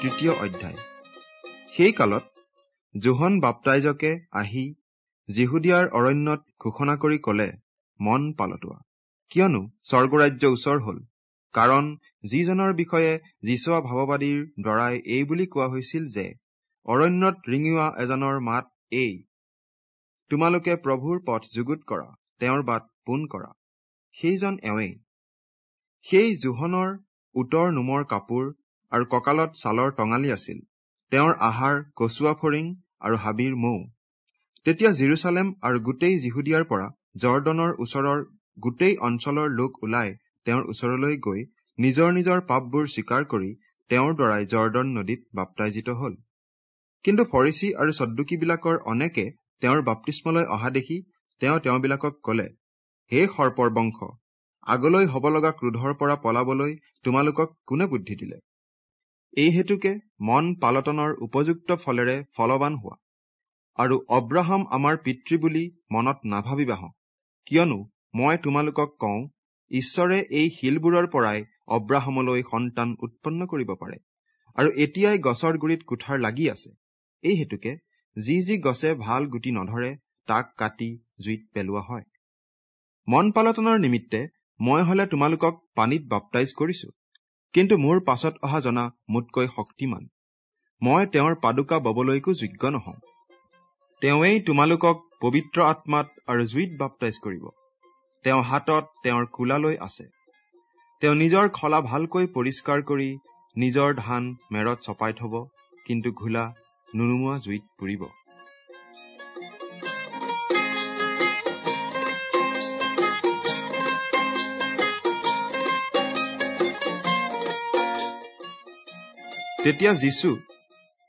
তৃতীয় অধ্যায়। সেই কালত জোহন বাপ্তাইজকে আহি জিহুদিয়াৰ অৰণ্যত ঘোষণা কৰি কলে মন পালতোৱা কিয়নো স্বৰ্গৰাজ্য ওচৰ হল। কাৰণ যিজনৰ বিষয়ে যীচুৱা ভাৱবাদীৰ দ্বাৰাই এই বুলি কোৱা হৈছিল যে অৰণ্যত ৰিঙিওৱা এজনৰ মাত এই তোমালোকে প্ৰভুৰ পথ যুগুত কৰা তেওঁৰ বাট পোন কৰা। সেইজন এওঁৱেই। সেই জোহনৰ উটৰ নোমৰ কাপোৰ আৰু কঁকালত ছালৰ টঙালি আছিল। তেওঁৰ আহাৰ কচুৱা ফৰিং আৰু হাবিৰ মৌ। তেতিয়া জিৰচালেম আৰু গোটেই জিহুদিয়াৰ পৰা জৰ্দনৰ ওচৰৰ গোটেই অঞ্চলৰ লোক ওলাই তেওঁৰ ওচৰলৈ গৈ নিজৰ নিজৰ পাপবোৰ স্বীকাৰ কৰি তেওঁৰ দ্বাৰাই জৰ্দন নদীত বাপ্তাইজিত হল। কিন্তু ফৰিচী আৰু চদ্দুকীবিলাকৰ অনেকে তেওঁৰ বাপ্তিস্মলৈ অহা দেখি তেওঁ তেওঁবিলাকক কলে হে সৰ্পৰ বংশ আগলৈ হব লগা ক্ৰোধৰ পৰা পলাবলৈ তোমালোকক কোনে বুদ্ধি দিলে? এই হেতুকে মন পালটনৰ উপযুক্ত ফলেৰে ফলৱান হোৱা। আৰু অব্ৰাহাম আমাৰ পিতৃ বুলি মনত নাভাবিবাহ কিয়নো মই তোমালোকক কওঁ ঈশ্বৰে এই শিলবোৰৰ পৰাই অব্ৰাহামলৈ সন্তান উৎপন্ন কৰিব পাৰে। আৰু এতিয়াই গছৰ গুৰিত কোঠাৰ লাগি আছে। এই হেতুকে যি যি গছে ভাল গুটি নধৰে তাক কাটি জুইত পেলোৱা হয়। মন পালটনৰ নিমিত্তে মই হলে তোমালোকক পানীত বাপ্তাইজ কৰিছো। কিন্তু মোৰ পাছত অহা জনা মোতকৈ শক্তিমান। মই তেওঁৰ পাদুকা ববলৈকো যোগ্য নহওঁ। তেওঁৱেই তোমালোকক পবিত্ৰ আত্মাত আৰু জুইত বাপ্তাইজ কৰিব। তেওঁ হাতত তেওঁৰ কোলালৈ আছে। তেওঁ নিজৰ খলা ভালকৈ পৰিষ্কাৰ কৰি নিজৰ ধান মেৰত চপাই থব কিন্তু ঘোলা নুনুমোৱা জুইত পুৰিব। তেতিয়া যীশু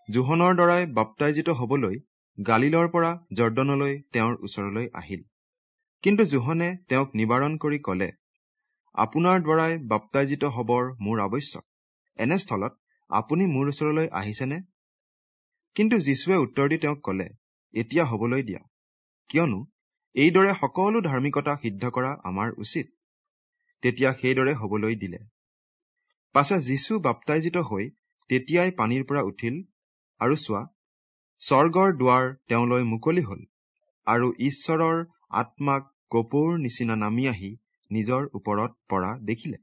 জোহনৰ দ্বাৰাই বাপ্তাইজিত হবলৈ গালিলৰ পৰা জৰ্দনলৈ তেওঁৰ ওচৰলৈ আহিল। কিন্তু জোহনে তেওঁক নিবাৰণ কৰি কলে আপোনাৰ দ্বাৰাই বাপ্তাইজিত হবৰ মোৰ আৱশ্যক। এনেস্থলত আপুনি মোৰ ওচৰলৈ আহিছেনে? কিন্তু যীশুৱে উত্তৰ দি তেওঁক কলে এতিয়া হবলৈ দিয়া। কিয়নো এইদৰে সকলো ধাৰ্মিকতা সিদ্ধ কৰা আমাৰ উচিত। তেতিয়া সেইদৰে হবলৈ দিলে। পাছে যীশু বাপ্তাইজিত হৈ তেতিয়াই পানীৰ পৰা উঠিল আৰু চোৱা স্বৰ্গৰ দুৱাৰ তেওঁলৈ মুকলি হল আৰু ঈশ্বৰৰ আত্মাক কপৌৰ নিচিনা নামি আহি নিজৰ ওপৰত পৰা দেখিলে।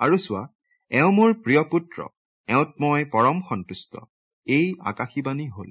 আৰু চোৱা এওঁ মোৰ প্ৰিয় পুত্ৰ এওঁত মই পৰম সন্তুষ্ট এই আকাশীবাণী হল।